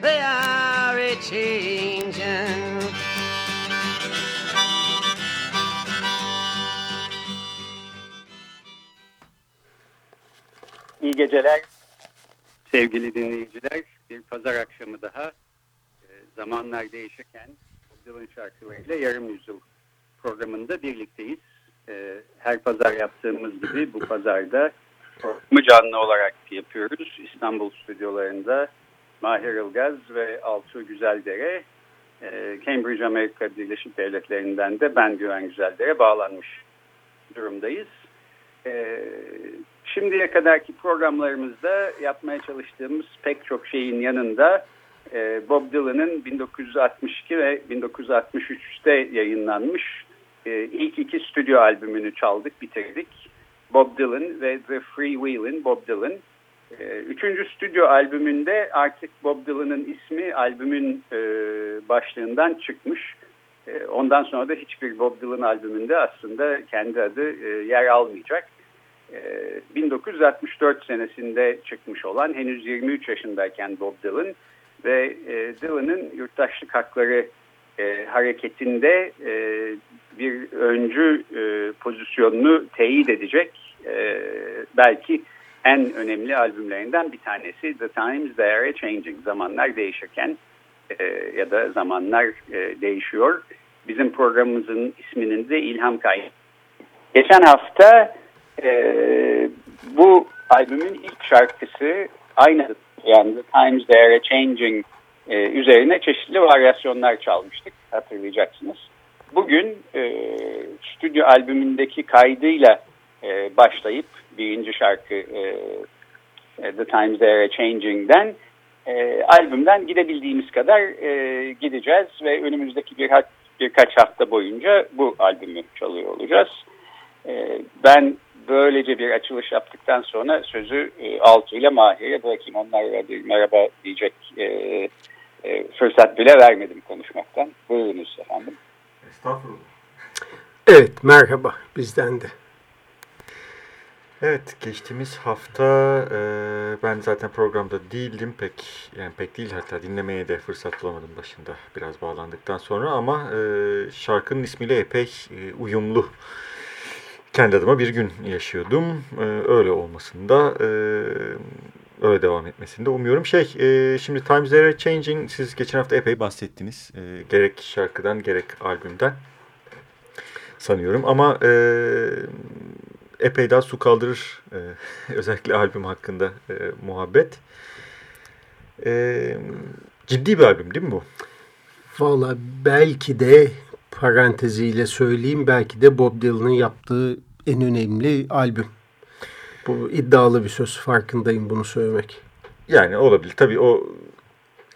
they are a changing. İyi geceler sevgili dinleyiciler. Bir pazar akşamı daha e, zamanlar değişirken Dylan şarkılarıyla yarım yüzyıl programında birlikteyiz. E, her pazar yaptığımız gibi bu pazarda programı canlı olarak yapıyoruz. İstanbul stüdyolarında Mahir Ilgaz ve Altuğ Güzeldere, e, Cambridge Amerika Birleşik Devletleri'nden de ben Güven Güzeldere bağlanmış durumdayız. E, şimdiye kadarki programlarımızda yapmaya çalıştığımız pek çok şeyin yanında e, Bob Dylan'ın 1962 ve 1963'te yayınlanmış ilk iki stüdyo albümünü çaldık, bitirdik. Bob Dylan ve The Freewheelin' Bob Dylan. E, üçüncü stüdyo albümünde artık Bob Dylan'ın ismi albümün e, başlığından çıkmış. E, ondan sonra da hiçbir Bob Dylan albümünde aslında kendi adı e, yer almayacak. 1964 senesinde çıkmış olan henüz 23 yaşındayken Bob Dylan ve Dylan'ın yurttaşlık hakları hareketinde bir öncü pozisyonunu teyit edecek belki en önemli albümlerinden bir tanesi The Times They Are Changing zamanlar değişirken e, ya da zamanlar e, değişiyor. Bizim programımızın isminin de ilham kaynağı. Geçen hafta e, bu albümün ilk şarkısı aynı yani The Times They Are Changing e, üzerine çeşitli varyasyonlar çalmıştık hatırlayacaksınız. Bugün e, stüdyo albümündeki kaydıyla e, başlayıp birinci şarkı e, The Times They Are Changing'den e, albümden gidebildiğimiz kadar e, gideceğiz ve önümüzdeki birkaç, birkaç hafta boyunca bu albümü çalıyor olacağız. E, ben böylece bir açılış yaptıktan sonra sözü e, Altu ile Mahir'e bırakayım. Onlara bir merhaba diyecek e, e, fırsat bile vermedim konuşmaktan. Buyurunuz efendim. Estağfurullah. Evet merhaba bizden de. Evet geçtiğimiz hafta e, ben zaten programda değildim pek yani pek değil hatta dinlemeye de fırsat bulamadım başında biraz bağlandıktan sonra ama e, şarkının ismiyle epey e, uyumlu kendi adıma bir gün yaşıyordum. Ee, öyle olmasında, e, öyle devam etmesinde umuyorum. Şey, e, şimdi Times Are Changing, siz geçen hafta epey bahsettiniz. E, gerek şarkıdan, gerek albümden sanıyorum. Ama e, epey daha su kaldırır, e, özellikle albüm hakkında e, muhabbet. E, ciddi bir albüm değil mi bu? Valla belki de paranteziyle söyleyeyim belki de Bob Dylan'ın yaptığı en önemli albüm. Bu iddialı bir söz farkındayım bunu söylemek. Yani olabilir. Tabii o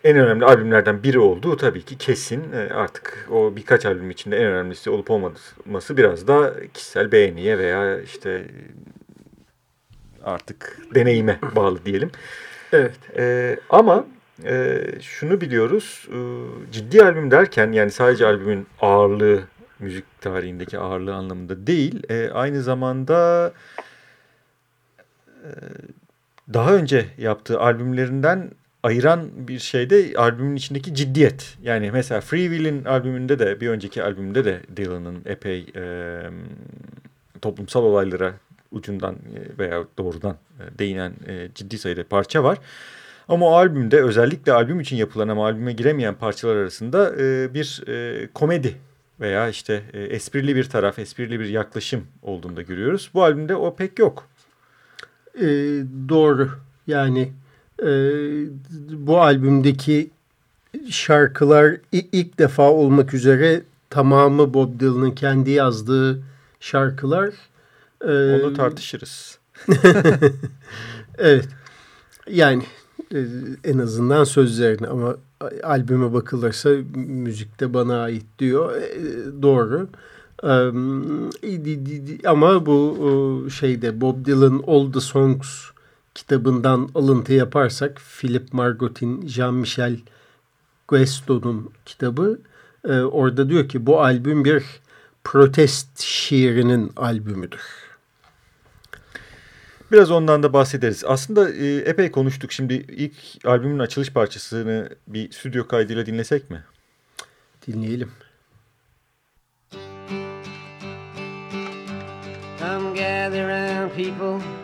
en önemli albümlerden biri olduğu tabii ki kesin. E, artık o birkaç albüm içinde en önemlisi olup olmaması biraz da kişisel beğeniye veya işte artık deneyime bağlı diyelim. Evet. Ee, ama e, şunu biliyoruz. E, ciddi albüm derken yani sadece albümün ağırlığı müzik tarihindeki ağırlığı anlamında değil. E, aynı zamanda e, daha önce yaptığı albümlerinden ayıran bir şey de albümün içindeki ciddiyet. Yani mesela Free Will'in albümünde de bir önceki albümünde de Dylan'ın epey e, toplumsal olaylara ucundan veya doğrudan değinen e, ciddi sayıda parça var. Ama o albümde özellikle albüm için yapılan ama albüme giremeyen parçalar arasında e, bir e, komedi veya işte e, esprili bir taraf, esprili bir yaklaşım olduğunu da görüyoruz. Bu albümde o pek yok. E, doğru. Yani e, bu albümdeki şarkılar ilk defa olmak üzere tamamı Bob Dylan'ın kendi yazdığı şarkılar. E, Onu tartışırız. evet. Yani e, en azından sözlerini ama albüme bakılırsa müzikte bana ait diyor. E, doğru. Ama bu şeyde Bob Dylan All the Songs kitabından alıntı yaparsak Philip Margotin, Jean-Michel Gueston'un kitabı orada diyor ki bu albüm bir protest şiirinin albümüdür. Biraz ondan da bahsederiz. Aslında e, epey konuştuk. Şimdi ilk albümün açılış parçasını bir stüdyo kaydıyla dinlesek mi? Dinleyelim. Come gather round people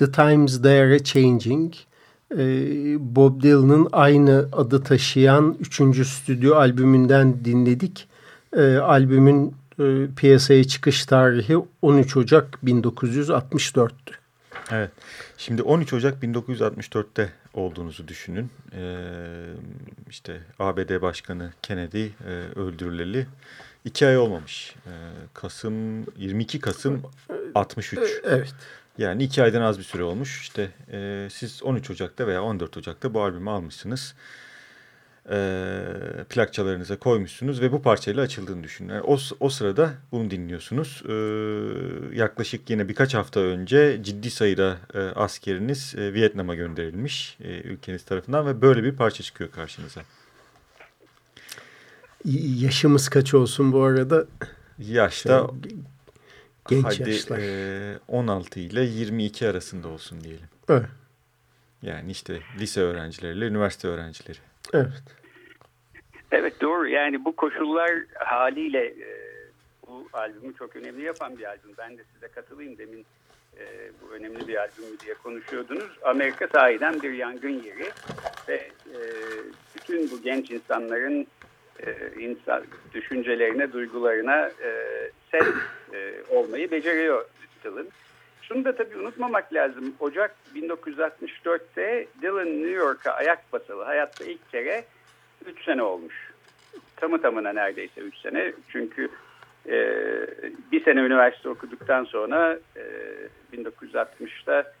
The Times They Are Changing. Ee, Bob Dylan'ın aynı adı taşıyan üçüncü stüdyo albümünden dinledik. Ee, albümün e, piyasaya çıkış tarihi 13 Ocak 1964'tü. Evet. Şimdi 13 Ocak 1964'te olduğunuzu düşünün. Ee, işte ABD Başkanı Kennedy e, öldürüleli iki ay olmamış. Ee, Kasım 22 Kasım 63. Evet. Yani iki aydan az bir süre olmuş. İşte e, siz 13 Ocak'ta veya 14 Ocak'ta bu albümü almışsınız. e, plakçalarınıza koymuşsunuz ve bu parçayla açıldığını düşünün. Yani o, o sırada bunu dinliyorsunuz. E, yaklaşık yine birkaç hafta önce ciddi sayıda e, askeriniz e, Vietnam'a gönderilmiş e, ülkeniz tarafından ve böyle bir parça çıkıyor karşınıza. Yaşımız kaç olsun bu arada? Yaşta genç hadi, yaşlar. E, 16 ile 22 arasında olsun diyelim. Evet. Yani işte lise öğrencileriyle üniversite öğrencileri. Evet. Evet doğru yani bu koşullar haliyle e, bu albümü çok önemli yapan bir albüm. Ben de size katılayım demin e, bu önemli bir albüm diye konuşuyordunuz. Amerika sahiden bir yangın yeri ve e, bütün bu genç insanların e, insan düşüncelerine, duygularına e, ses e, olmayı beceriyor Dylan. Şunu da tabii unutmamak lazım. Ocak 1964'te Dylan New York'a ayak basalı. Hayatta ilk kere 3 sene olmuş. Tamı tamına neredeyse 3 sene. Çünkü e, bir sene üniversite okuduktan sonra e, 1960'ta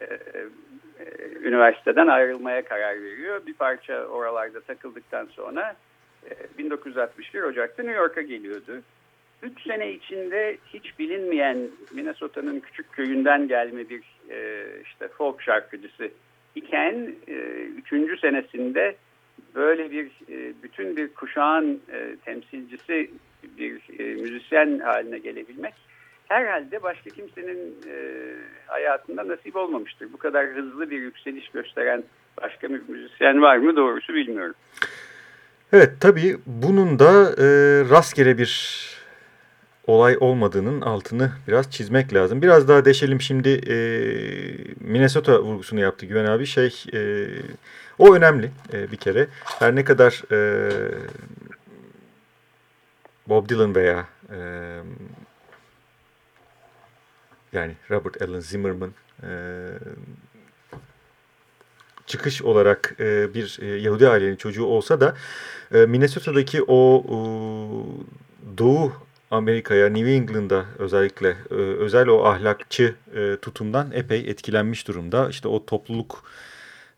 e, e, üniversiteden ayrılmaya karar veriyor. Bir parça oralarda takıldıktan sonra e, 1961 Ocak'ta New York'a geliyordu. 3 sene içinde hiç bilinmeyen Minnesota'nın küçük köyünden gelme bir e, işte folk şarkıcısı iken 3. E, senesinde böyle bir e, bütün bir kuşağın e, temsilcisi bir e, müzisyen haline gelebilmek herhalde başka kimsenin e, hayatında nasip olmamıştır. Bu kadar hızlı bir yükseliş gösteren başka bir müzisyen var mı doğrusu bilmiyorum. Evet tabii bunun da e, rastgele bir olay olmadığının altını biraz çizmek lazım. Biraz daha deşelim şimdi e, Minnesota vurgusunu yaptı Güven abi. Şey e, o önemli e, bir kere. Her ne kadar e, Bob Dylan veya e, yani Robert Allen Zimmerman e, çıkış olarak e, bir e, Yahudi ailenin çocuğu olsa da e, Minnesota'daki o e, Doğu Amerika'ya, New England'a özellikle e, özel o ahlakçı e, tutumdan epey etkilenmiş durumda. İşte o topluluk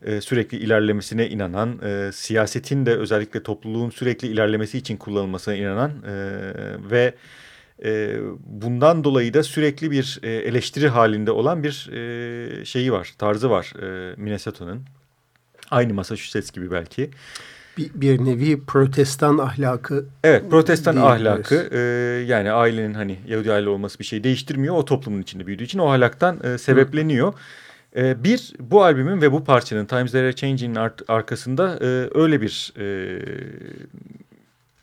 e, sürekli ilerlemesine inanan, siyasetin de özellikle topluluğun sürekli ilerlemesi için kullanılmasına inanan ve bundan dolayı da sürekli bir eleştiri halinde olan bir şeyi var, tarzı var Minnesota'nın. Aynı Massachusetts gibi belki. Bir, bir nevi protestan ahlakı. Evet protestan ahlakı e, yani ailenin hani Yahudi aile olması bir şey değiştirmiyor. O toplumun içinde büyüdüğü için o ahlaktan e, sebepleniyor. E, bir bu albümün ve bu parçanın Times They Are Changing'in ar arkasında e, öyle bir e,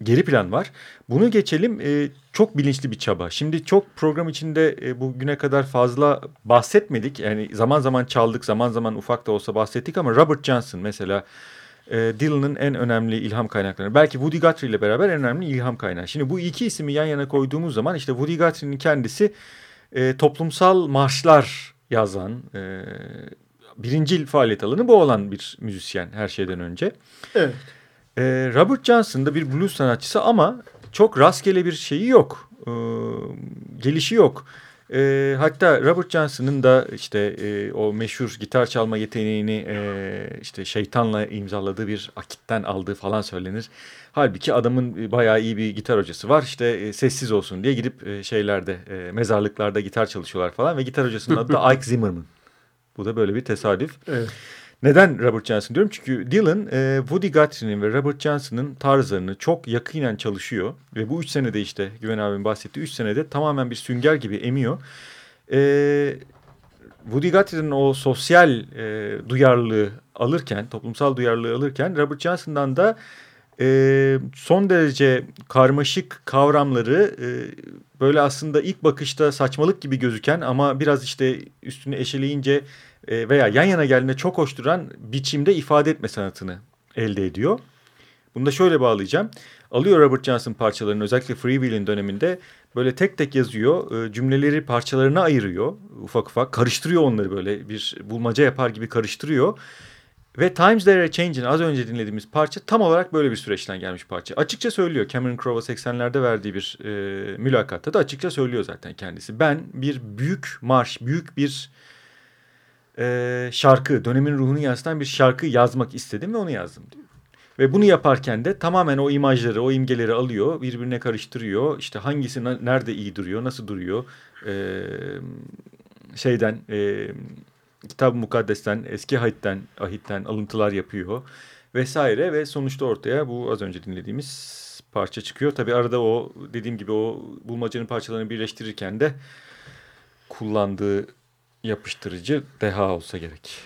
geri plan var. Bunu geçelim e, çok bilinçli bir çaba. Şimdi çok program içinde e, bugüne kadar fazla bahsetmedik. Yani zaman zaman çaldık zaman zaman ufak da olsa bahsettik ama Robert Johnson mesela e, Dylan'ın en önemli ilham kaynakları. Belki Woody Guthrie ile beraber en önemli ilham kaynağı. Şimdi bu iki ismi yan yana koyduğumuz zaman işte Woody Guthrie'nin kendisi e, toplumsal marşlar yazan, e, birincil faaliyet alanı bu olan bir müzisyen her şeyden önce. Evet. E, Robert Johnson da bir blues sanatçısı ama çok rastgele bir şeyi yok. E, gelişi yok. E, hatta Robert Johnson'ın da işte e, o meşhur gitar çalma yeteneğini e, işte şeytanla imzaladığı bir akitten aldığı falan söylenir. Halbuki adamın bayağı iyi bir gitar hocası var. İşte e, sessiz olsun diye gidip e, şeylerde e, mezarlıklarda gitar çalışıyorlar falan ve gitar hocasının adı da Ike Zimmerman. Bu da böyle bir tesadüf. Evet. Neden Robert Johnson diyorum? Çünkü Dylan, e, Woody Guthrie'nin ve Robert Johnson'ın tarzlarını çok yakinen çalışıyor. Ve bu üç senede işte Güven abim bahsettiği üç senede tamamen bir sünger gibi emiyor. E, Woody Guthrie'nin o sosyal e, duyarlılığı alırken, toplumsal duyarlılığı alırken Robert Johnson'dan da son derece karmaşık kavramları böyle aslında ilk bakışta saçmalık gibi gözüken ama biraz işte üstünü eşeleyince e, veya yan yana geldiğinde çok hoş duran biçimde ifade etme sanatını elde ediyor. Bunu da şöyle bağlayacağım. Alıyor Robert Johnson parçalarını özellikle Freewheel'in döneminde böyle tek tek yazıyor. E, cümleleri parçalarına ayırıyor ufak ufak. Karıştırıyor onları böyle bir bulmaca yapar gibi karıştırıyor. Ve Times They Are Changing az önce dinlediğimiz parça tam olarak böyle bir süreçten gelmiş parça. Açıkça söylüyor Cameron Crowe'a 80'lerde verdiği bir e, mülakatta da açıkça söylüyor zaten kendisi. Ben bir büyük marş, büyük bir e, şarkı, dönemin ruhunu yansıtan bir şarkı yazmak istedim ve onu yazdım diyor. Ve bunu yaparken de tamamen o imajları, o imgeleri alıyor, birbirine karıştırıyor. İşte hangisi nerede iyi duruyor, nasıl duruyor. Ee, şeyden, e, Kitab-ı Mukaddes'ten, eski ahitten, ahitten alıntılar yapıyor vesaire. Ve sonuçta ortaya bu az önce dinlediğimiz parça çıkıyor. Tabi arada o dediğim gibi o bulmacanın parçalarını birleştirirken de kullandığı yapıştırıcı deha olsa gerek.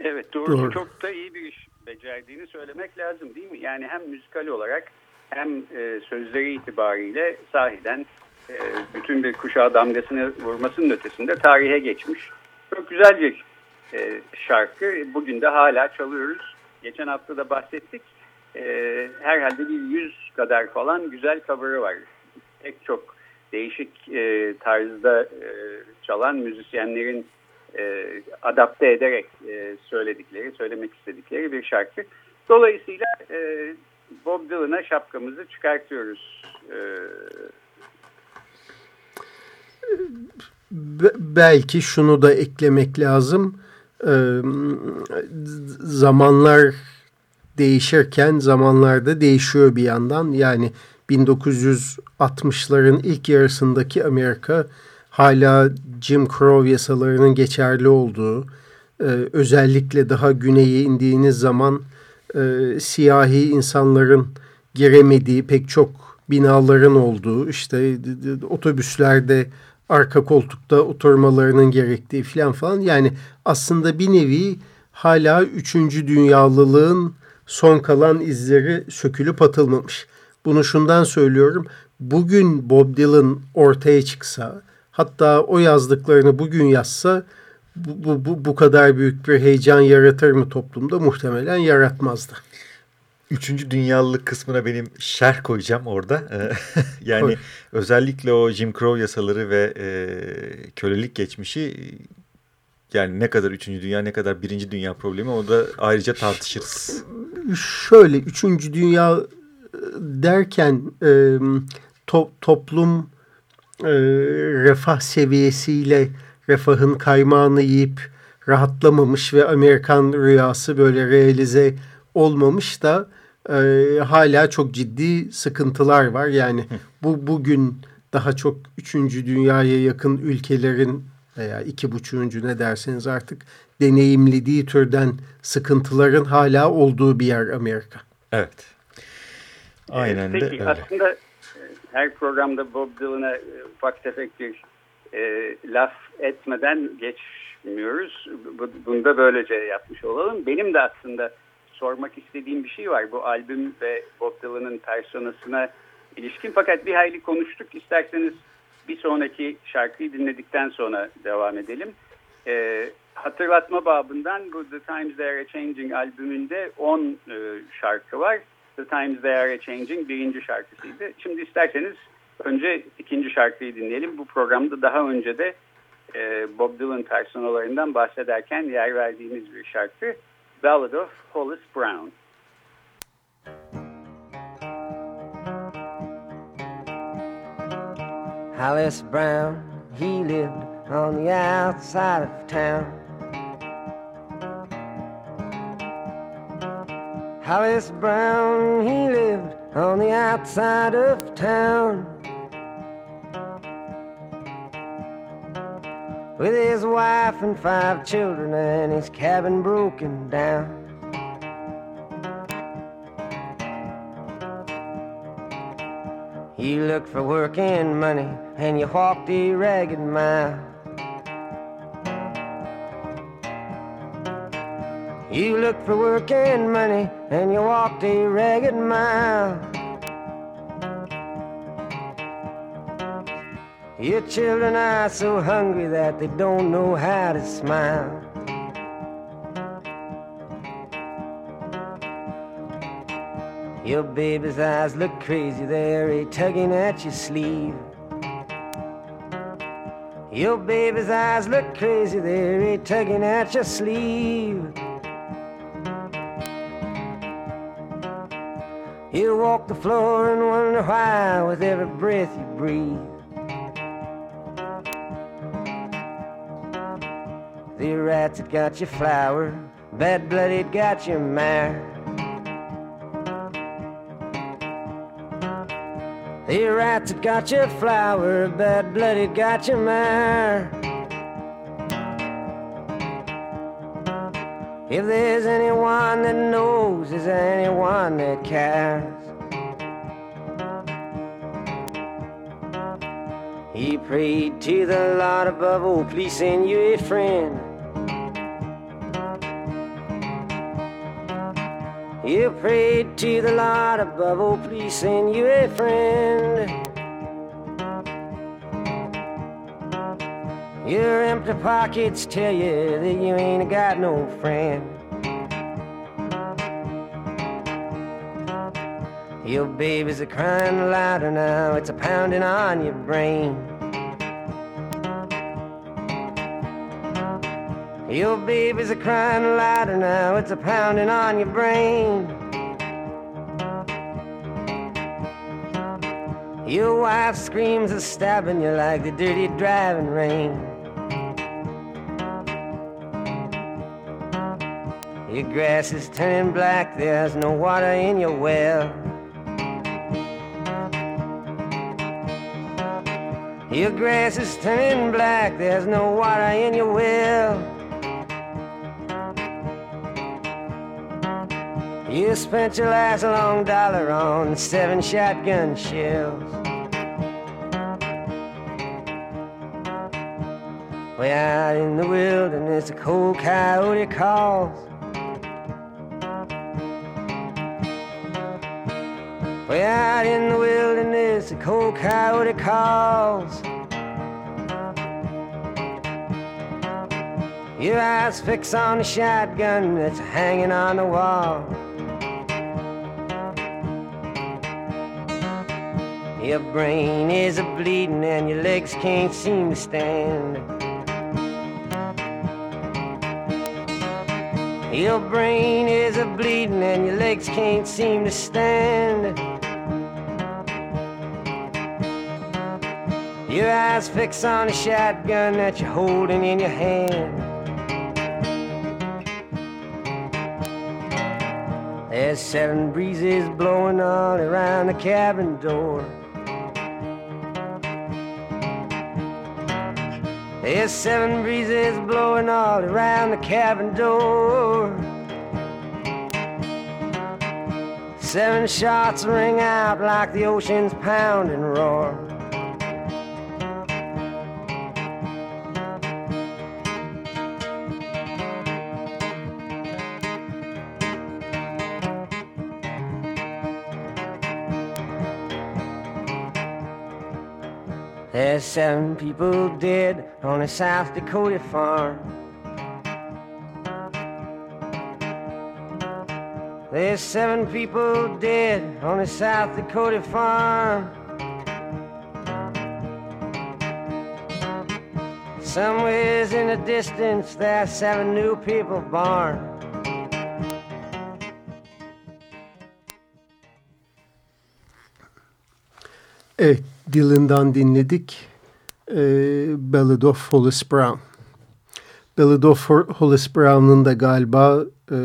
Evet doğru. doğru. Çok da iyi bir iş becerdiğini söylemek lazım değil mi? Yani hem müzikal olarak hem e, sözleri itibariyle sahiden e, bütün bir kuşağa damgasını vurmasının ötesinde tarihe geçmiş. Çok güzel bir e, şarkı. Bugün de hala çalıyoruz. Geçen hafta da bahsettik. E, herhalde bir yüz kadar falan güzel cover'ı var. Pek çok değişik e, tarzda e, çalan müzisyenlerin e, adapte ederek e, söyledikleri, söylemek istedikleri bir şarkı. Dolayısıyla e, Bob Dylan'a şapkamızı çıkartıyoruz. E, belki şunu da eklemek lazım. E, zamanlar değişirken zamanlarda değişiyor bir yandan. Yani 1960'ların ilk yarısındaki Amerika hala Jim Crow yasalarının geçerli olduğu, e, özellikle daha güneye indiğiniz zaman e, siyahi insanların giremediği pek çok binaların olduğu, işte otobüslerde arka koltukta oturmalarının gerektiği falan falan. Yani aslında bir nevi hala üçüncü dünyalılığın son kalan izleri sökülüp atılmamış. Bunu şundan söylüyorum. Bugün Bob Dylan ortaya çıksa, hatta o yazdıklarını bugün yazsa bu, bu, bu kadar büyük bir heyecan yaratır mı toplumda? Muhtemelen yaratmazdı. Üçüncü dünyalılık kısmına benim şerh koyacağım orada. yani Koy. özellikle o Jim Crow yasaları ve e, kölelik geçmişi yani ne kadar üçüncü dünya ne kadar birinci dünya problemi o da ayrıca tartışırız. Şöyle üçüncü dünya derken e, to, toplum e, refah seviyesiyle refahın kaymağını yiyip rahatlamamış ve Amerikan rüyası böyle realize olmamış da e, hala çok ciddi sıkıntılar var. Yani bu bugün daha çok üçüncü dünyaya yakın ülkelerin veya iki buçuğuncu ne derseniz artık deneyimlediği türden sıkıntıların hala olduğu bir yer Amerika. Evet. Aynen Peki, de öyle. Aslında e, her programda Bob Dylan'a e, ufak tefek bir e, laf etmeden geçmiyoruz. Bunu da böylece yapmış olalım. Benim de aslında sormak istediğim bir şey var. Bu albüm ve Bob Dylan'ın personasına ilişkin. Fakat bir hayli konuştuk. İsterseniz bir sonraki şarkıyı dinledikten sonra devam edelim. E, hatırlatma babından bu The Times They Are Changing albümünde 10 e, şarkı var. The Times They Are Changing birinci şarkısıydı. Şimdi isterseniz önce ikinci şarkıyı dinleyelim. Bu programda daha önce de e, Bob Dylan personalarından bahsederken yer verdiğimiz bir şarkı. Ballad of Hollis Brown. Hollis Brown, he lived on the outside of town. Hollis Brown, he lived on the outside of town. With his wife and five children and his cabin broken down. You looked for work and money, and you walked a ragged mile. You look for work and money, and you walked a ragged mile. Your children are so hungry that they don't know how to smile. Your baby's eyes look crazy, they're a tugging at your sleeve. Your baby's eyes look crazy, they're a tugging at your sleeve. you walk the floor and wonder why with every breath you breathe. The rats had got your flower, bad blood had got your mare. The rats had got your flower, bad blood had got your mare. If there's anyone that knows, is there anyone that cares? He prayed to the Lord above, oh, please send you a friend. He prayed to the Lord above, oh, please send you a friend. Your empty pockets tell you that you ain't got no friend. Your babies are crying louder now, it's a pounding on your brain. Your babies are crying louder now, it's a pounding on your brain. Your wife screams of stabbing you like the dirty driving rain. Your grass is turning black, there's no water in your well. Your grass is turning black, there's no water in your well. You spent your last long dollar on seven shotgun shells. Way out in the wilderness, a cold coyote calls. Way out in the wilderness, a cold coyote calls. Your eyes fix on the shotgun that's hanging on the wall. Your brain is a bleeding and your legs can't seem to stand. Your brain is a bleeding and your legs can't seem to stand. Your eyes fix on a shotgun that you're holding in your hand. There's seven breezes blowing all around the cabin door. There's seven breezes blowing all around the cabin door. Seven shots ring out like the ocean's pounding roar. Seven people dead on a South Dakota farm. There's seven people dead on a South Dakota farm. Somewheres in the distance, there's seven new people born. Evet, Dylan'dan dinledik. E, Ballad Hollis Brown. Ballad Hollis Brown'un da galiba e,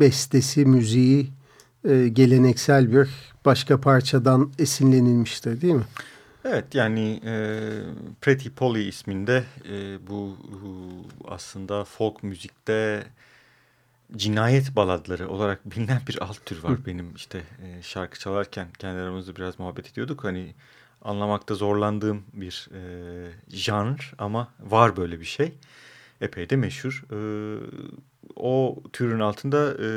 bestesi, müziği e, geleneksel bir başka parçadan esinlenilmiştir değil mi? Evet yani e, Pretty Polly isminde e, bu aslında folk müzikte cinayet baladları olarak bilinen bir alt tür var. Benim işte e, şarkı çalarken kendi aramızda biraz muhabbet ediyorduk. Hani anlamakta zorlandığım bir e, janr ama var böyle bir şey. Epey de meşhur. E, o türün altında e,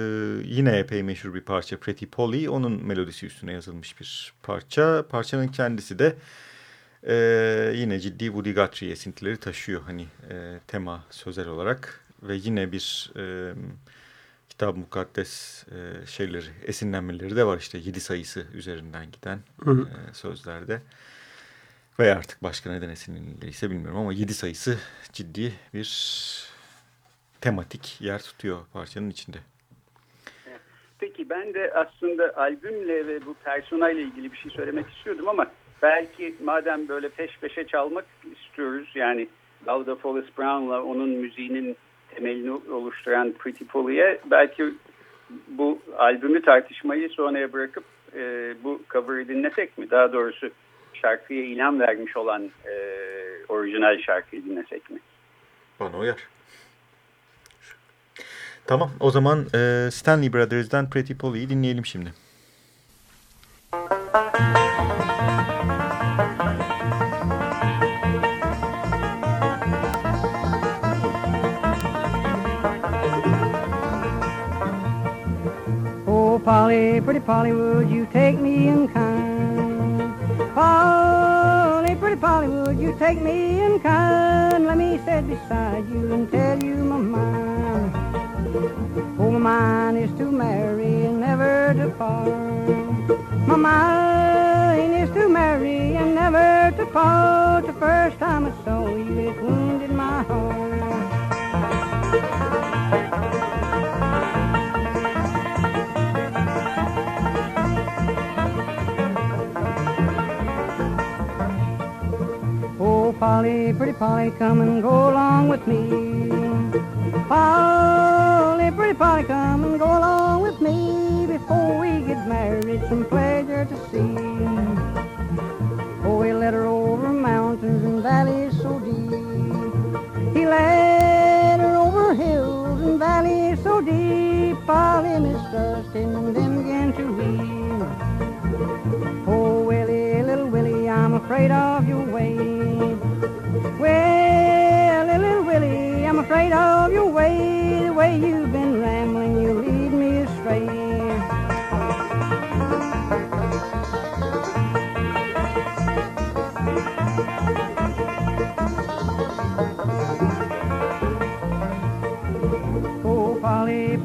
yine epey meşhur bir parça Pretty Polly. Onun melodisi üstüne yazılmış bir parça. Parçanın kendisi de e, yine ciddi Woody Guthrie esintileri taşıyor. Hani e, tema sözel olarak ve yine bir... E, kitap mukaddes e, şeyleri, esinlenmeleri de var işte yedi sayısı üzerinden giden hı hı. E, sözlerde. Veya artık başka neden esinlenildiyse bilmiyorum ama yedi sayısı ciddi bir tematik yer tutuyor parçanın içinde. Peki ben de aslında albümle ve bu personayla ilgili bir şey söylemek istiyordum ama belki madem böyle peş peşe çalmak istiyoruz yani Lauda Follis Brown'la onun müziğinin temelini oluşturan Pretty Polly'e belki bu albümü tartışmayı sonraya bırakıp e, bu cover'ı dinlesek mi? Daha doğrusu şarkıya ilham vermiş olan e, orijinal şarkıyı dinlesek mi? Bana uyar. Tamam o zaman e, Stanley Brothers'dan Pretty Polly'yi dinleyelim şimdi. Polly, pretty Polly, would you take me in kind? Polly, pretty Polly, would you take me in kind? Let me sit beside you and tell you my mind. Oh, my mind is to marry and never to part. My mind is to marry and never to part. The first time I saw you, it wounded my heart. Polly, pretty Polly, come and go along with me. Polly, pretty Polly, come and go along with me before we get married. Some pleasure to see.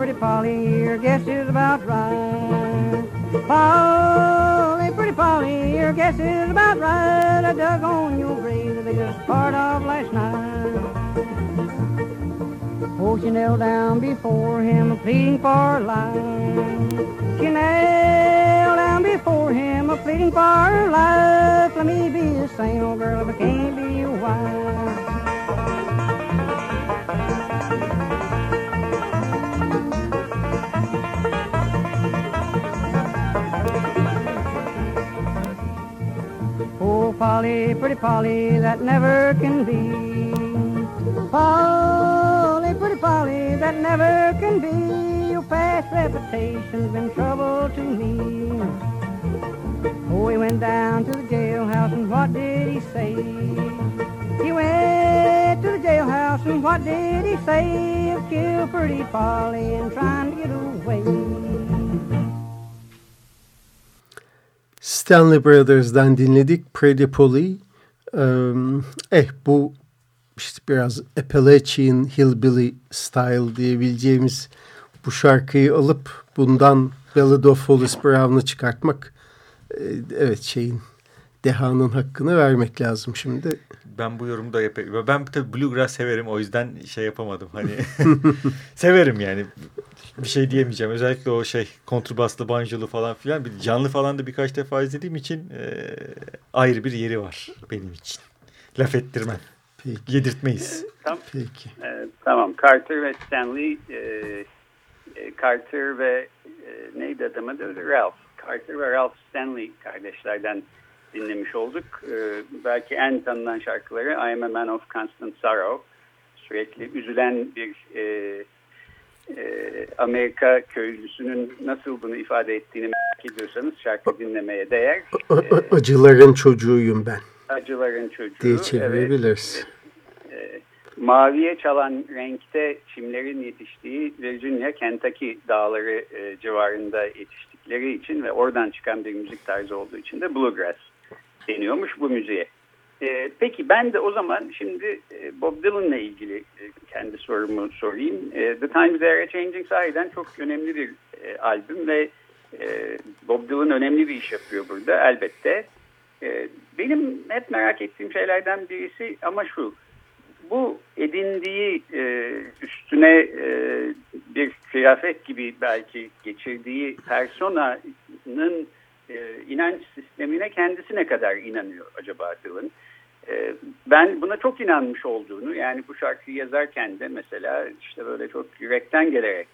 Pretty Polly, your guess is about right. Polly, pretty Polly, your guess is about right. I dug on your grave the biggest part of last night. Oh, she knelt down before him, pleading for life. She knelt down before him, pleading for life. Let me be a same old girl if I can't be your wife. Polly, pretty Polly, that never can be. Polly, pretty Polly, that never can be. Your past reputation's been trouble to me. Oh, he went down to the jailhouse, and what did he say? He went to the jailhouse, and what did he say? He'll kill pretty Polly and trying to get away. Stanley Brothers'dan dinledik Pretty Polly. Ee, eh bu işte biraz Appalachian Hillbilly Style diyebileceğimiz bu şarkıyı alıp bundan Ballad of Hollis Brown'u çıkartmak e, evet şeyin dehanın hakkını vermek lazım şimdi. Ben bu yorumu da yapayım. Ben tabii bluegrass severim o yüzden şey yapamadım. Hani severim yani. Bir şey diyemeyeceğim. Özellikle o şey kontrbaslı, banjolu falan filan. Bir canlı falan da birkaç defa izlediğim için e, ayrı bir yeri var benim için. Laf ettirmem. Peki. Yedirtmeyiz. Tam, Peki. e, tamam Carter ve Stanley e, e, Carter ve e, neydi adamın adı? Ralph. Carter ve Ralph Stanley kardeşlerden dinlemiş olduk. E, belki en tanınan şarkıları I Am a Man of Constant Sorrow. Sürekli üzülen bir e, e, Amerika köylüsünün nasıl bunu ifade ettiğini merak ediyorsanız şarkı dinlemeye değer. A- acıların çocuğuyum ben Acıların çocuğu. diye evet. çevirebiliriz. E, maviye çalan renkte çimlerin yetiştiği Virginia, Kentucky dağları e, civarında yetiştikleri için ve oradan çıkan bir müzik tarzı olduğu için de bluegrass deniyormuş bu müziğe. E, peki ben de o zaman şimdi e, Bob Dylan'la ilgili e, kendi sorumu sorayım. E, The Times They Are Changing sahiden çok önemli bir e, albüm ve e, Bob Dylan önemli bir iş yapıyor burada elbette. E, benim hep merak ettiğim şeylerden birisi ama şu bu edindiği e, üstüne e, bir kıyafet gibi belki geçirdiği personanın e, inanç sistemine kendisine kadar inanıyor acaba Dylan. E, ben buna çok inanmış olduğunu yani bu şarkıyı yazarken de mesela işte böyle çok yürekten gelerek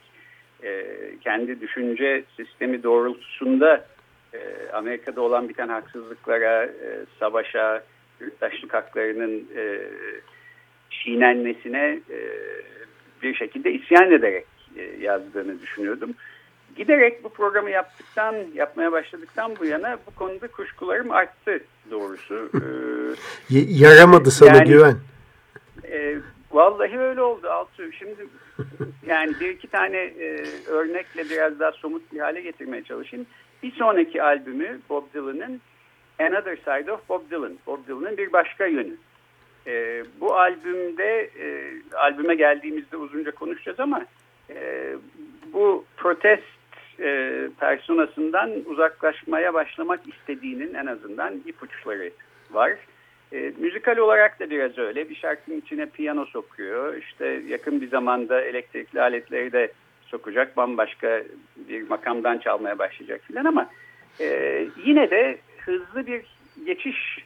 e, kendi düşünce sistemi doğrultusunda e, Amerika'da olan biten haksızlıklara, savaşa, yurttaşlık haklarının çiğnenmesine bir şekilde isyan ederek yazdığını düşünüyordum. Giderek bu programı yaptıktan, yapmaya başladıktan bu yana bu konuda kuşkularım arttı doğrusu. Ee, yaramadı sana yani, güven. E, vallahi öyle oldu Altu. Şimdi yani bir iki tane e, örnekle biraz daha somut bir hale getirmeye çalışayım. Bir sonraki albümü Bob Dylan'ın Another Side of Bob Dylan. Bob Dylan'ın bir başka yönü. E, bu albümde, e, albüme geldiğimizde uzunca konuşacağız ama e, bu protest e, personasından uzaklaşmaya başlamak istediğinin en azından ipuçları var. E, müzikal olarak da biraz öyle. Bir şarkının içine piyano sokuyor. İşte yakın bir zamanda elektrikli aletleri de sokacak. Bambaşka bir makamdan çalmaya başlayacak filan ama e, yine de hızlı bir geçiş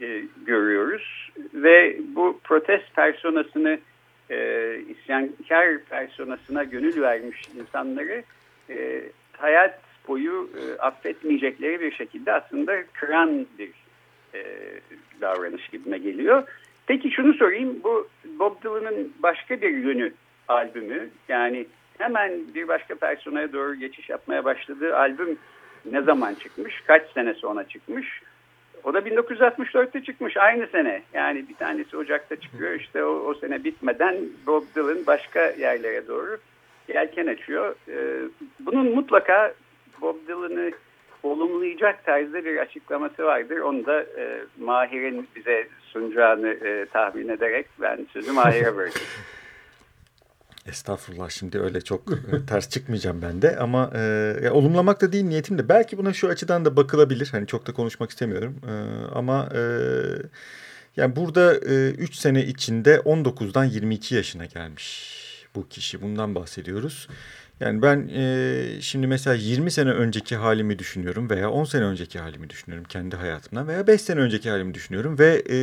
e, görüyoruz. Ve bu protest personasını e, isyankar personasına gönül vermiş insanları e, hayat boyu e, affetmeyecekleri bir şekilde aslında kıran bir e, davranış gibime geliyor. Peki şunu sorayım. Bu Bob Dylan'ın başka bir yönü albümü. Yani hemen bir başka personaya doğru geçiş yapmaya başladığı albüm ne zaman çıkmış? Kaç sene sonra çıkmış? O da 1964'te çıkmış aynı sene. Yani bir tanesi Ocak'ta çıkıyor. İşte o, o sene bitmeden Bob Dylan başka yerlere doğru yelken açıyor. Ee, bunun mutlaka Bob Dylan'ı olumlayacak tarzda bir açıklaması vardır. Onu da e, Mahir'in bize sunacağını e, tahmin ederek ben sözü Mahir'e bırakıyorum. Estağfurullah şimdi öyle çok e, ters çıkmayacağım ben de ama e, ya, olumlamak da değil niyetim de belki buna şu açıdan da bakılabilir hani çok da konuşmak istemiyorum e, ama e, yani burada 3 e, sene içinde 19'dan 22 yaşına gelmiş bu kişi bundan bahsediyoruz. Yani ben e, şimdi mesela 20 sene önceki halimi düşünüyorum veya 10 sene önceki halimi düşünüyorum kendi hayatımdan veya 5 sene önceki halimi düşünüyorum ve e,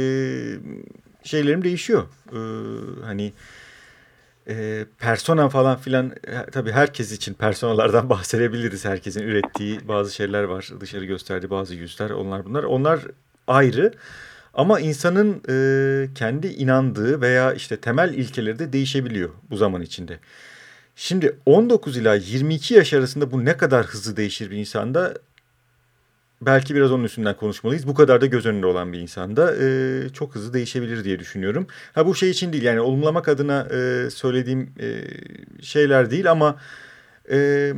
şeylerim değişiyor. E, hani e, persona falan filan e, tabii herkes için personalardan bahsedebiliriz. Herkesin ürettiği bazı şeyler var. Dışarı gösterdiği bazı yüzler onlar bunlar. Onlar ayrı. Ama insanın e, kendi inandığı veya işte temel ilkeleri de değişebiliyor bu zaman içinde. Şimdi 19 ila 22 yaş arasında bu ne kadar hızlı değişir bir insanda belki biraz onun üstünden konuşmalıyız. Bu kadar da göz önünde olan bir insanda e, çok hızlı değişebilir diye düşünüyorum. Ha bu şey için değil yani olumlamak adına e, söylediğim e, şeyler değil ama e,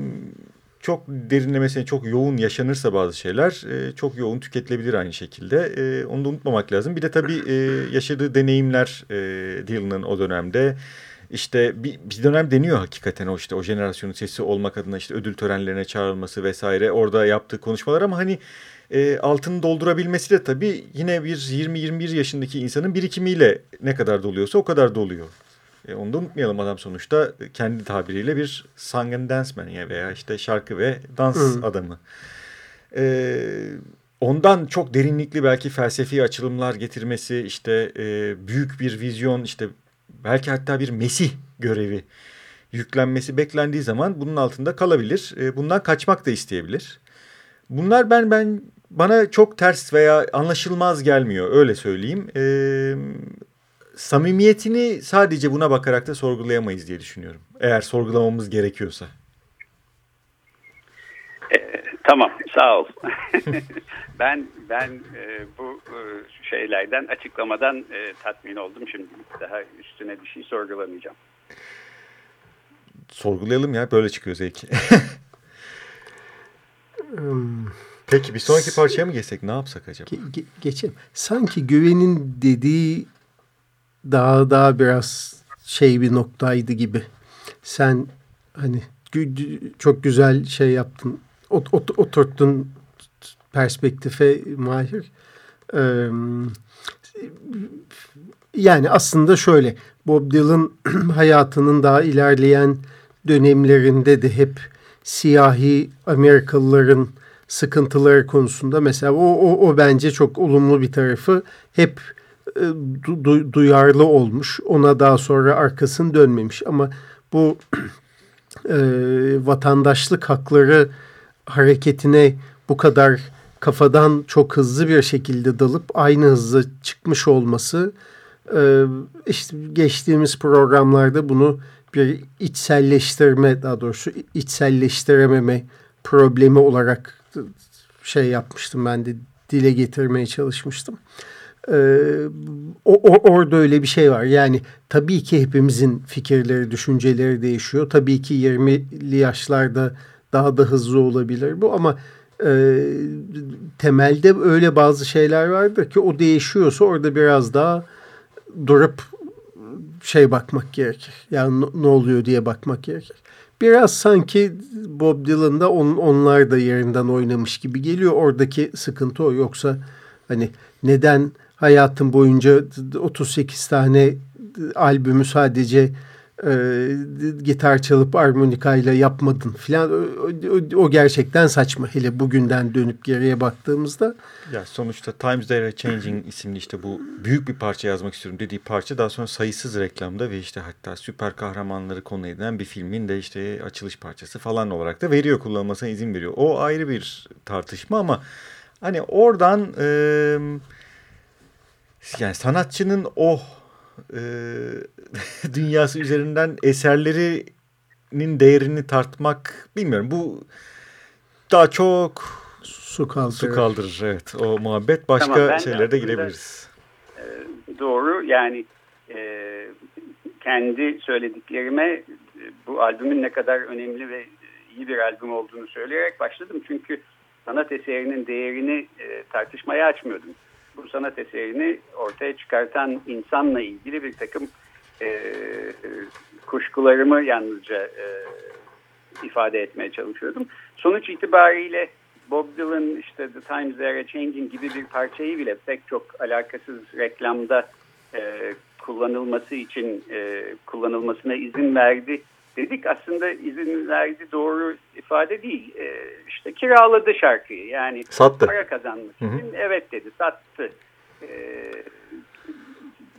çok derinlemesine çok yoğun yaşanırsa bazı şeyler e, çok yoğun tüketilebilir aynı şekilde. E, onu da unutmamak lazım. Bir de tabii e, yaşadığı deneyimler e, Dylan'ın o dönemde işte bir, bir dönem deniyor hakikaten o işte o jenerasyonun sesi olmak adına işte ödül törenlerine çağrılması vesaire orada yaptığı konuşmalar ama hani e, altını doldurabilmesi de tabii yine bir 20-21 yaşındaki insanın birikimiyle ne kadar doluyorsa o kadar doluyor. E, onu da unutmayalım adam sonuçta kendi tabiriyle bir song and dance man ya veya işte şarkı ve dans Hı. adamı. E, ondan çok derinlikli belki felsefi açılımlar getirmesi işte e, büyük bir vizyon işte belki hatta bir Mesih görevi yüklenmesi beklendiği zaman bunun altında kalabilir. E, bundan kaçmak da isteyebilir. Bunlar ben ben bana çok ters veya anlaşılmaz gelmiyor öyle söyleyeyim. E, samimiyetini sadece buna bakarak da sorgulayamayız diye düşünüyorum. Eğer sorgulamamız gerekiyorsa. E, tamam sağ ol. ben ben e, bu e, şeylerden açıklamadan e, tatmin oldum. Şimdi daha üstüne bir şey sorgulamayacağım. Sorgulayalım ya böyle çıkıyor zevki. Peki bir sonraki parçaya mı geçsek ne yapsak acaba? Ge geçelim. Sanki Güven'in dediği daha daha biraz şey bir noktaydı gibi. Sen hani çok güzel şey yaptın. Ot, ot, oturttun perspektife mahir. Ee, yani aslında şöyle Bob Dylan hayatının daha ilerleyen dönemlerinde de hep siyahi Amerikalıların sıkıntıları konusunda mesela o, o, o bence çok olumlu bir tarafı hep du, duyarlı olmuş. Ona daha sonra arkasını dönmemiş ama bu e, vatandaşlık hakları hareketine bu kadar kafadan çok hızlı bir şekilde dalıp aynı hızla çıkmış olması e, işte geçtiğimiz programlarda bunu bir içselleştirme daha doğrusu içselleştirememe problemi olarak şey yapmıştım ben de dile getirmeye çalışmıştım. Ee, o, o, orada öyle bir şey var. Yani tabii ki hepimizin fikirleri, düşünceleri değişiyor. Tabii ki 20'li yaşlarda daha da hızlı olabilir bu ama e, temelde öyle bazı şeyler vardır ki o değişiyorsa orada biraz daha durup şey bakmak gerekir. Yani ne oluyor diye bakmak gerekir. Biraz sanki Bob Dylan'da on, onlar da yerinden oynamış gibi geliyor. Oradaki sıkıntı o. Yoksa hani neden hayatım boyunca 38 tane albümü sadece e, gitar çalıp armonikayla yapmadın filan o, o, o gerçekten saçma hele bugünden dönüp geriye baktığımızda. Ya sonuçta Times They Are Changing isimli işte bu büyük bir parça yazmak istiyorum dediği parça daha sonra sayısız reklamda ve işte hatta süper kahramanları konu edilen bir filmin de işte açılış parçası falan olarak da veriyor kullanılmasına izin veriyor. O ayrı bir tartışma ama hani oradan e, yani sanatçının o e, dünyası üzerinden eserlerinin değerini tartmak bilmiyorum. Bu daha çok su kaldırır. Su kaldırır evet. O muhabbet başka tamam, şeylere de girebiliriz. E, doğru yani e, kendi söylediklerime bu albümün ne kadar önemli ve iyi bir albüm olduğunu söyleyerek başladım. Çünkü sanat eserinin değerini e, tartışmaya açmıyordum bu sanat eserini ortaya çıkartan insanla ilgili bir takım e, kuşkularımı yalnızca e, ifade etmeye çalışıyordum. Sonuç itibariyle Bob Dylan işte The Times They Are Changing gibi bir parçayı bile pek çok alakasız reklamda e, kullanılması için e, kullanılmasına izin verdi dedik. Aslında izin verdi doğru ifade değil. E, işte kiraladı şarkıyı yani sattı. para kazanmak için hı hı. evet dedi sattı. E,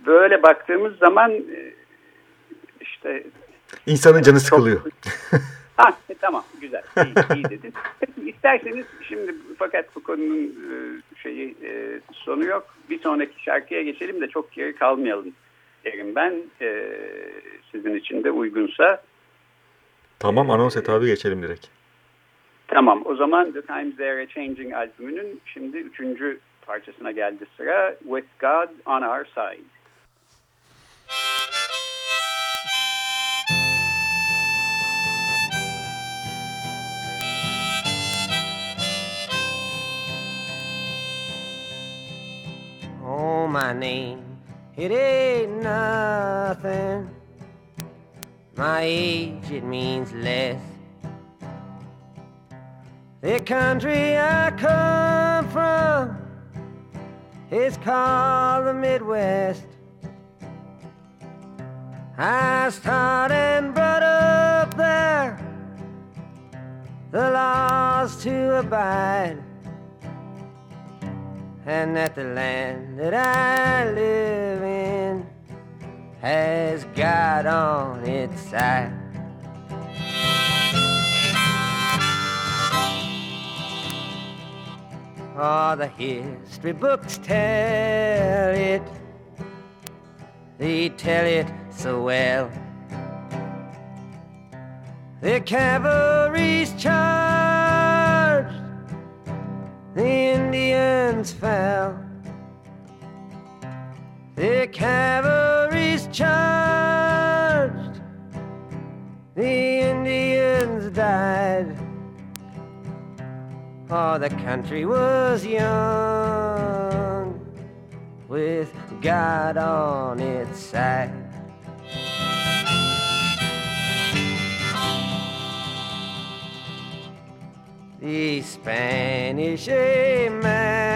böyle baktığımız zaman e, işte insanın canı sıkılıyor. ha e, tamam güzel iyi, iyi dedin. İsterseniz şimdi fakat bu konunun e, şeyi e, sonu yok. Bir sonraki şarkıya geçelim de çok geri kalmayalım derim ben. E, sizin için de uygunsa. Tamam anons et abi geçelim direkt. Tamam o zaman The Times They Are Changing albümünün şimdi üçüncü parçasına geldi sıra With God on Our Side. Oh my name, it ain't nothing my age, it means less. The country I come from is called the Midwest. I started and brought up there the laws to abide, and that the land that I live in has got on its side. Oh, the history books tell it, they tell it so well. The cavalry's charged, the Indians fell. The cavalry's charged, the Indians died. Oh, the country was young with God on its side. The Spanish American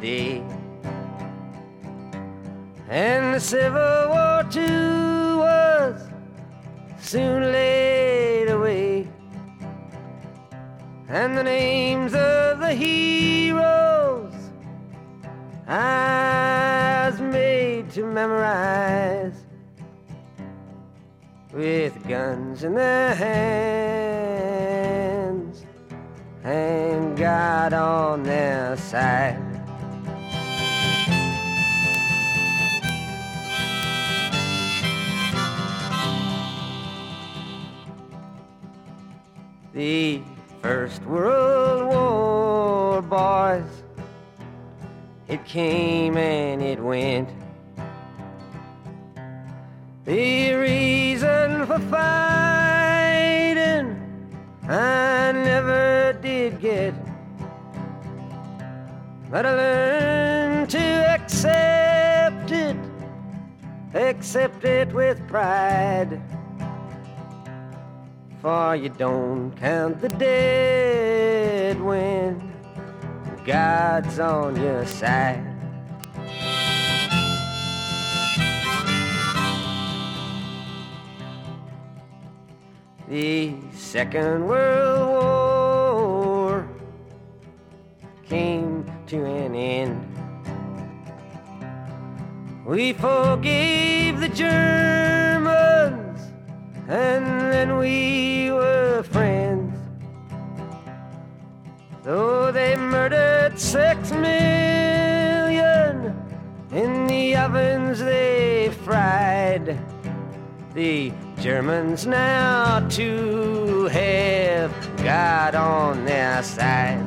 day. And the Civil War too was soon laid away. And the names of the heroes I was made to memorize with guns in their hands and God on their side. The First World War, boys, it came and it went. The reason for fighting I never did get, but I learned to accept it, accept it with pride. For you don't count the dead when God's on your side. The Second World War came to an end. We forgave the Germans, and then we were friends. Though they murdered six million in the ovens they fried. The Germans now to have God on their side.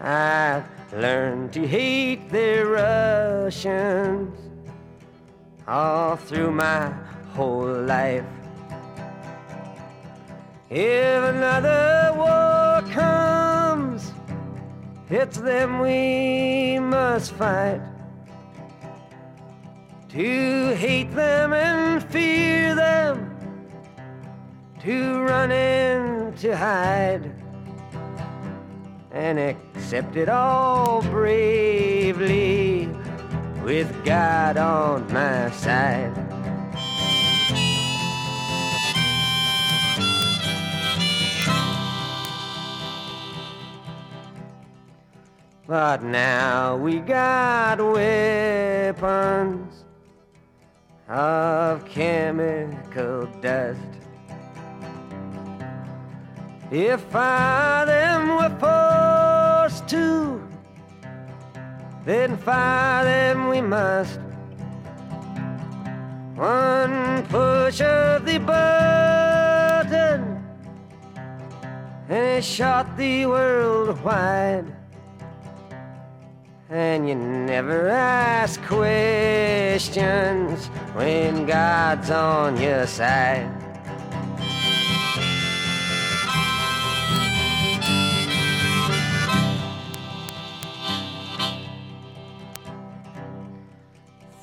I've learned to hate the Russians all through my whole life. If another war comes, it's them we must fight. To hate them and fear them, to run and to hide, and accept it all bravely with God on my side. But now we got weapons of chemical dust. If I them were forced to, then fire them we must. One push of the button, and it shot the world wide. And you never ask questions when God's on your side.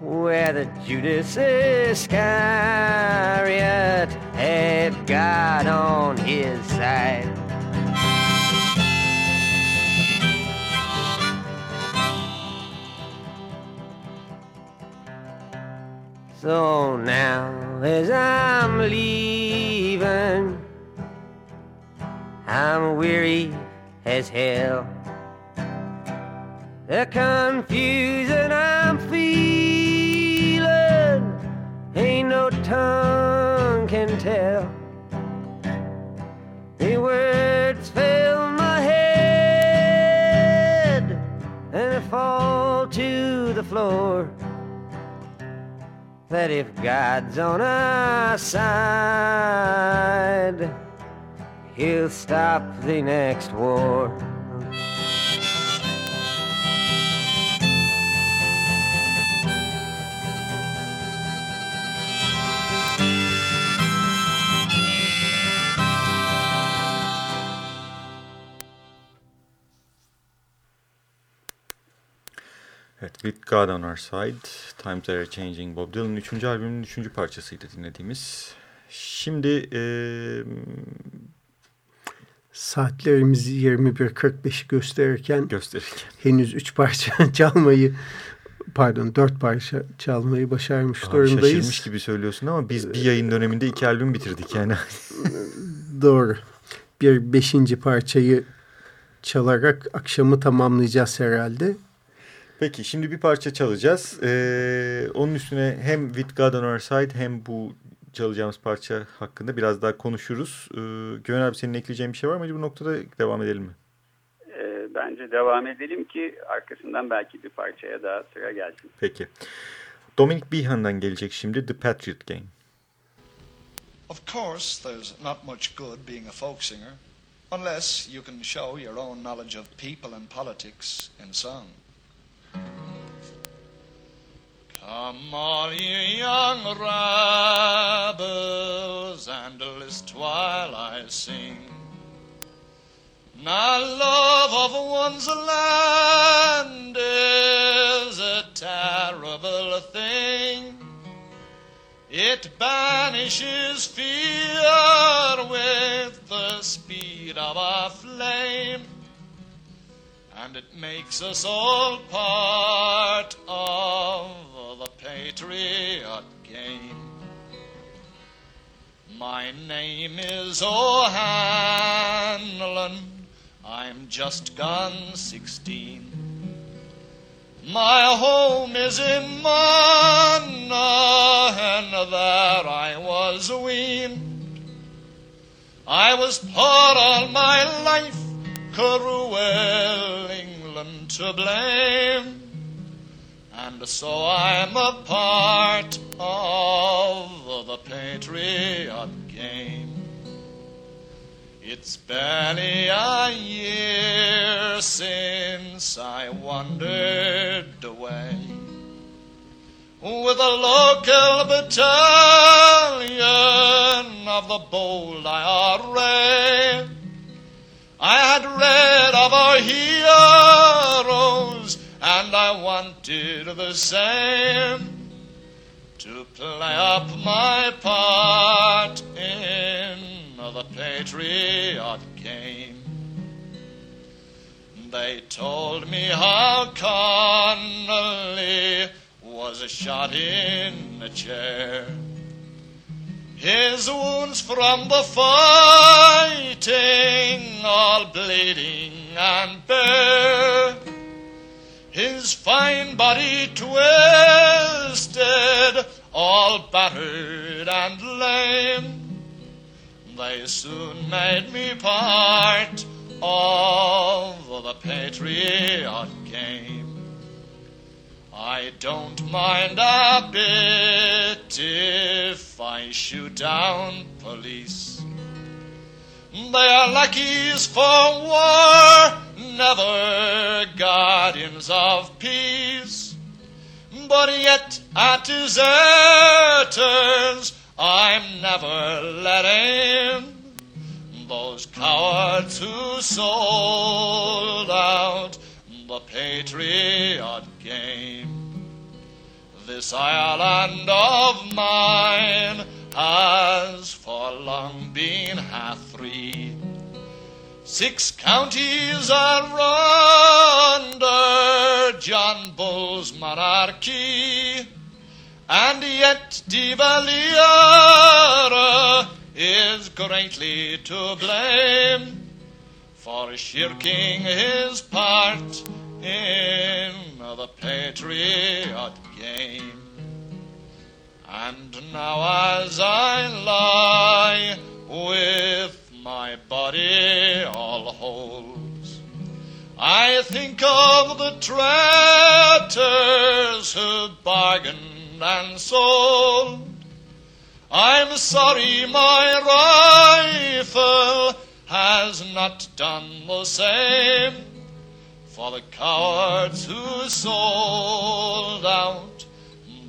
whether Judas Iscariot had God on his side. So now, as I'm leaving, I'm weary as hell. The confusion tongue can tell. The words fill my head and fall to the floor that if God's on our side, He'll stop the next war. With God on Our Side, Times Are Changing Bob Dylan'ın 3. albümünün 3. parçasıydı dinlediğimiz. Şimdi e, saatlerimizi 21.45'i gösterirken gösterirken henüz 3 parça çalmayı pardon 4 parça çalmayı başarmış Abi durumdayız. Şaşırmış gibi söylüyorsun ama biz bir yayın döneminde iki albüm bitirdik yani. Doğru. Bir beşinci parçayı çalarak akşamı tamamlayacağız herhalde. Peki şimdi bir parça çalacağız. Ee, onun üstüne hem With God on Our Side hem bu çalacağımız parça hakkında biraz daha konuşuruz. Ee, Güven abi senin ekleyeceğin bir şey var mı? Bu noktada devam edelim mi? Ee, bence devam edelim ki arkasından belki bir parçaya daha sıra gelsin. Peki. Dominic Behan'dan gelecek şimdi The Patriot Game. Of course, there's not much good being a folk singer unless you can show your own knowledge of people and politics in song. Come all ye young rebels and list while I sing. Now love of one's land is a terrible thing. It banishes fear with the speed of a flame and it makes us all part of the patriot game. My name is O'Hanlon, I'm just gone sixteen. My home is in and there I was weaned. I was poor all my life, England to blame. And so I'm a part of the patriot game. It's barely a year since I wandered away with a local battalion of the bold IRA. I had read of our heroes and I wanted the same to play up my part in the patriot game. They told me how Connolly was shot in the chair. His wounds from the fighting, all bleeding and bare. His fine body twisted, all battered and lame. They soon made me part of the patriot game. I don't mind a bit if I shoot down police. They are lackeys for war, never guardians of peace. But yet at deserters I'm never letting those cowards who sold out the patriot game. This island of mine has long been half free. Six counties are under John Bull's monarchy, and yet De Valera is greatly to blame for shirking his part in the patriot game. And now as I lie with my body all holes, I think of the traitors who bargained and sold. I'm sorry my rifle has not done the same for the cowards who sold out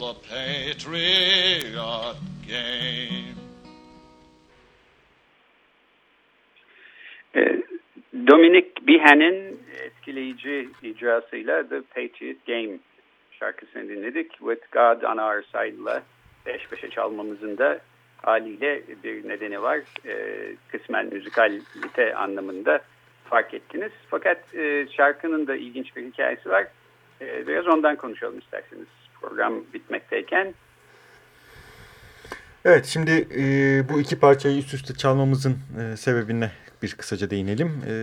the patriot game. Dominic Bihan'in etkileyici icrasıyla The Patriot Game şarkısını dinledik. With God on Our Side'la beş beşe çalmamızın da haliyle bir nedeni var. E, kısmen müzikalite anlamında fark ettiniz. Fakat e, şarkının da ilginç bir hikayesi var. E, biraz ondan konuşalım isterseniz program bitmekteyken. Evet şimdi e, bu iki parçayı üst üste çalmamızın e, sebebine bir kısaca değinelim. E,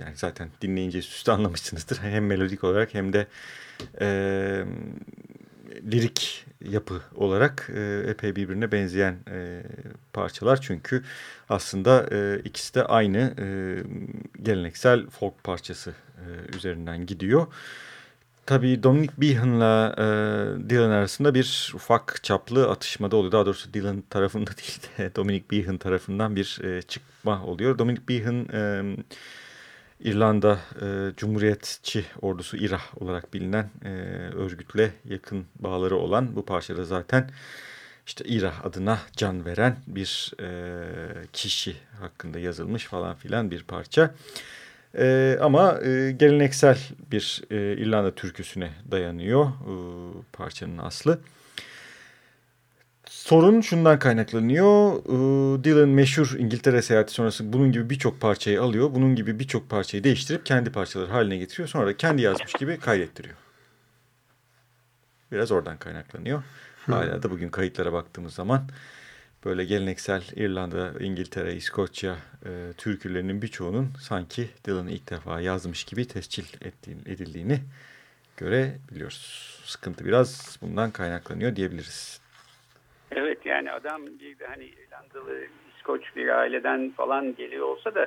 yani zaten dinleyince üst üste anlamışsınızdır. Hem melodik olarak hem de e, lirik yapı olarak e, epey birbirine benzeyen e, parçalar. Çünkü aslında e, ikisi de aynı e, geleneksel folk parçası e, üzerinden gidiyor. Tabii Dominic Behan'la e, Dylan arasında bir ufak çaplı atışmada oluyor. Daha doğrusu Dylan tarafında değil de Dominic Behan tarafından bir e, çıkma oluyor. Dominic Behan e, İrlanda e, Cumhuriyetçi Ordusu İRA olarak bilinen e, örgütle yakın bağları olan bu parçada zaten işte İRA adına can veren bir e, kişi hakkında yazılmış falan filan bir parça. E, ama e, geleneksel bir e, İrlanda türküsüne dayanıyor e, parçanın aslı. Sorun şundan kaynaklanıyor. E, Dylan meşhur İngiltere seyahati sonrası bunun gibi birçok parçayı alıyor. Bunun gibi birçok parçayı değiştirip kendi parçaları haline getiriyor. Sonra da kendi yazmış gibi kaydettiriyor. Biraz oradan kaynaklanıyor. Hala da bugün kayıtlara baktığımız zaman böyle geleneksel İrlanda, İngiltere, İskoçya e, türkülerinin birçoğunun sanki Dylan'ı ilk defa yazmış gibi tescil edildiğini görebiliyoruz. Sıkıntı biraz bundan kaynaklanıyor diyebiliriz. Evet yani adam bir hani İrlandalı, İskoç bir aileden falan geliyor olsa da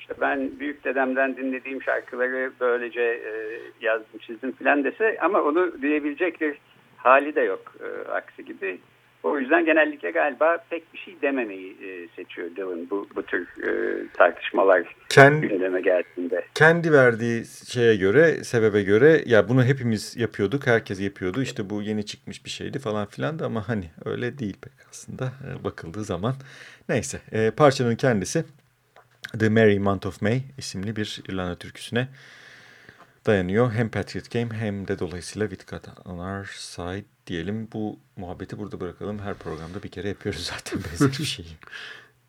işte ben büyük dedemden dinlediğim şarkıları böylece e, yazdım çizdim filan dese ama onu diyebilecek bir hali de yok e, aksi gibi. O yüzden genellikle galiba pek bir şey dememeyi e, seçiyor Dylan bu, bu tür e, tartışmalar kendi, gündeme geldiğinde. Kendi verdiği şeye göre, sebebe göre ya bunu hepimiz yapıyorduk, herkes yapıyordu. İşte bu yeni çıkmış bir şeydi falan filan da ama hani öyle değil pek aslında e, bakıldığı zaman. Neyse e, parçanın kendisi The Merry Month of May isimli bir İrlanda türküsüne dayanıyor. Hem Patriot Game hem de dolayısıyla God on Our Side diyelim. Bu muhabbeti burada bırakalım. Her programda bir kere yapıyoruz zaten benzer bir şeyi.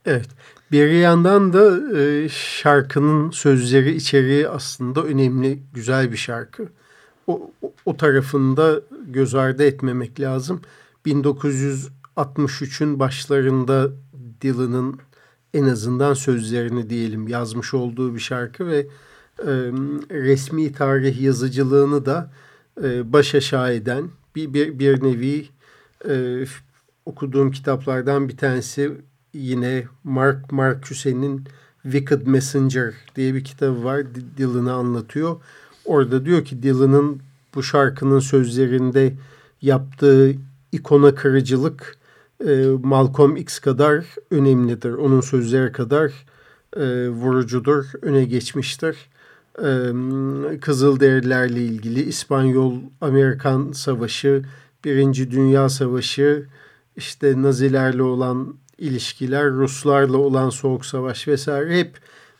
evet. Bir yandan da e, şarkının sözleri içeriği aslında önemli, güzel bir şarkı. O, o, o tarafında göz ardı etmemek lazım. 1963'ün başlarında Dylan'ın en azından sözlerini diyelim yazmış olduğu bir şarkı ve e, resmi tarih yazıcılığını da e, baş aşağı eden bir, bir, bir nevi e, okuduğum kitaplardan bir tanesi yine Mark Marcuse'nin Wicked Messenger diye bir kitabı var. Dylan'ı anlatıyor. Orada diyor ki Dylan'ın bu şarkının sözlerinde yaptığı ikona kırıcılık e, Malcolm X kadar önemlidir. Onun sözleri kadar e, vurucudur, öne geçmiştir. Kızılderililerle ilgili İspanyol-Amerikan Savaşı, Birinci Dünya Savaşı, işte Nazilerle olan ilişkiler, Ruslarla olan Soğuk Savaş vesaire hep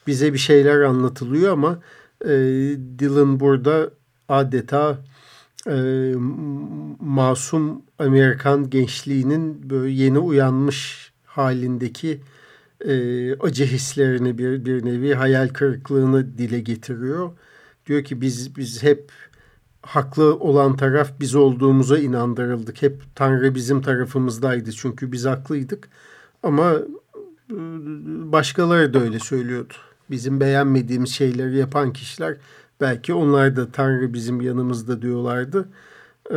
bize bir şeyler anlatılıyor ama e, Dylan burada adeta e, masum Amerikan gençliğinin böyle yeni uyanmış halindeki e, acı hislerini bir, bir nevi hayal kırıklığını dile getiriyor. Diyor ki biz biz hep haklı olan taraf biz olduğumuza inandırıldık. Hep Tanrı bizim tarafımızdaydı çünkü biz haklıydık. Ama e, başkaları da öyle söylüyordu. Bizim beğenmediğimiz şeyleri yapan kişiler belki onlar da Tanrı bizim yanımızda diyorlardı. Ee,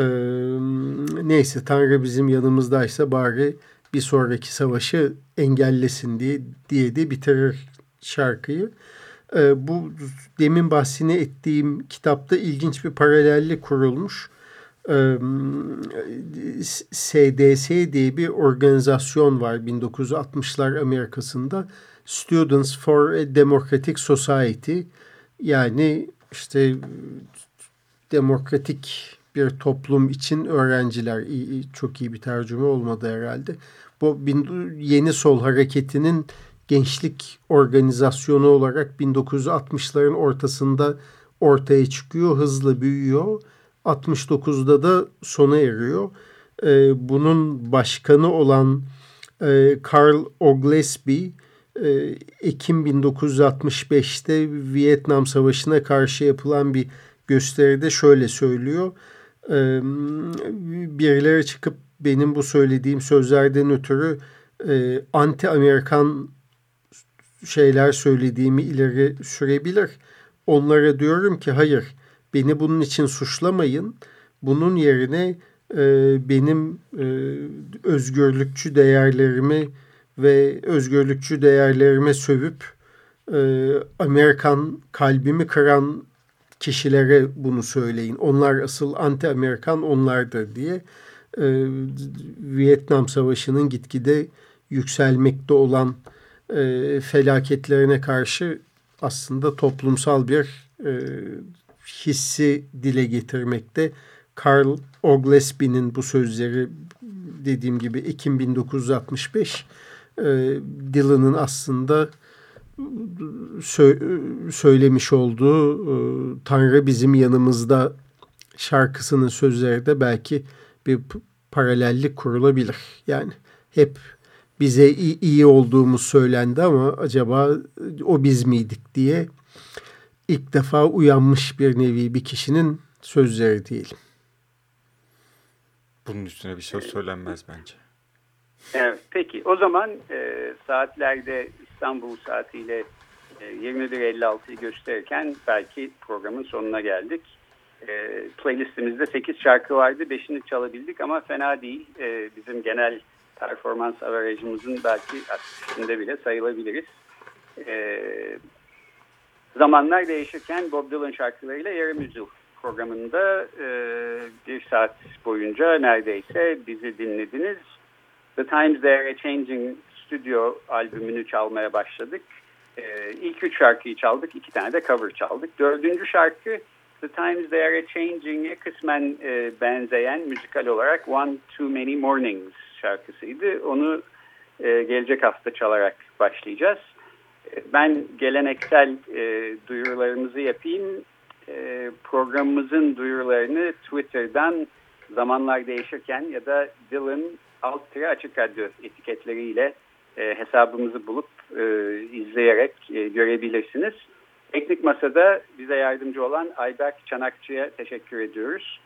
neyse Tanrı bizim yanımızdaysa bari bir sonraki savaşı engellesin diye, diye de bitirir şarkıyı. E, bu demin bahsini ettiğim kitapta ilginç bir paralellik kurulmuş. E, ee, SDS diye bir organizasyon var 1960'lar Amerika'sında. Students for a Democratic Society yani işte demokratik bir toplum için öğrenciler çok iyi bir tercüme olmadı herhalde. Bu yeni sol hareketinin gençlik organizasyonu olarak 1960'ların ortasında ortaya çıkıyor, hızlı büyüyor. 69'da da sona eriyor. E, bunun başkanı olan e, Carl Oglesby e, Ekim 1965'te Vietnam Savaşı'na karşı yapılan bir gösteride şöyle söylüyor. E, birileri çıkıp benim bu söylediğim sözlerden ötürü e, anti-Amerikan şeyler söylediğimi ileri sürebilir. Onlara diyorum ki hayır beni bunun için suçlamayın. Bunun yerine e, benim e, özgürlükçü değerlerimi ve özgürlükçü değerlerime sövüp e, Amerikan kalbimi kıran kişilere bunu söyleyin. Onlar asıl anti-Amerikan onlardır diye e, Vietnam Savaşı'nın gitgide yükselmekte olan e, felaketlerine karşı aslında toplumsal bir e, hissi dile getirmekte. Carl Oglesby'nin bu sözleri dediğim gibi Ekim 1965 e, Dylan'ın aslında sö söylemiş olduğu e, Tanrı bizim yanımızda şarkısının sözleri de belki bir paralellik kurulabilir. Yani hep bize iyi, iyi olduğumuz söylendi ama acaba o biz miydik diye ilk defa uyanmış bir nevi bir kişinin sözleri diyelim. Bunun üstüne bir söz söylenmez bence. Evet, peki o zaman e, saatlerde İstanbul saatiyle e, 21.56'yı gösterirken belki programın sonuna geldik. E, playlistimizde 8 şarkı vardı. 5'ini çalabildik ama fena değil. E, bizim genel performans averajımızın belki üstünde bile sayılabiliriz. E, zamanlar değişirken Bob Dylan şarkılarıyla yarım yüzyıl programında bir saat boyunca neredeyse bizi dinlediniz. The Times They Are Changing stüdyo albümünü çalmaya başladık. E, ilk üç şarkıyı çaldık, iki tane de cover çaldık. Dördüncü şarkı The Times They Changing'e kısmen e, benzeyen müzikal olarak One Too Many Mornings şarkısıydı. Onu e, gelecek hafta çalarak başlayacağız. E, ben geleneksel e, duyurularımızı yapayım. E, programımızın duyurularını Twitter'dan zamanlar değişirken ya da Dylan alt tire açık radyo etiketleriyle e, hesabımızı bulup e, izleyerek e, görebilirsiniz. Teknik Masa'da bize yardımcı olan Ayberk Çanakçı'ya teşekkür ediyoruz.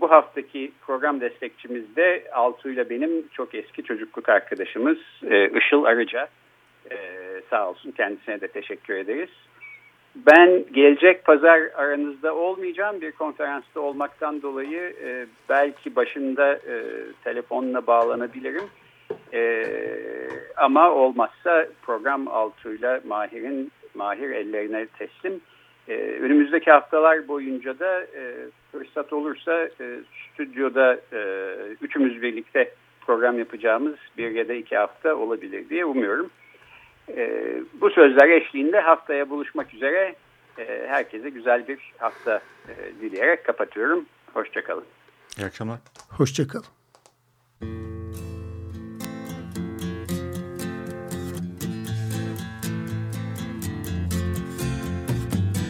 Bu haftaki program destekçimiz de Altu ile benim çok eski çocukluk arkadaşımız e, Işıl Arıca. E, sağ olsun kendisine de teşekkür ederiz. Ben gelecek pazar aranızda olmayacağım. Bir konferansta olmaktan dolayı e, belki başında e, telefonla bağlanabilirim. E, ama olmazsa program altıyla Mahir'in Mahir ellerine teslim. E, önümüzdeki haftalar boyunca da e, fırsat olursa e, stüdyoda e, üçümüz birlikte program yapacağımız bir ya da iki hafta olabilir diye umuyorum. E, bu sözler eşliğinde haftaya buluşmak üzere e, herkese güzel bir hafta e, dileyerek kapatıyorum. Hoşçakalın. İyi akşamlar. Hoşçakalın.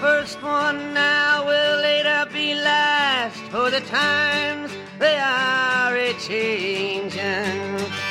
first one now will later be last, for the times they are a changing.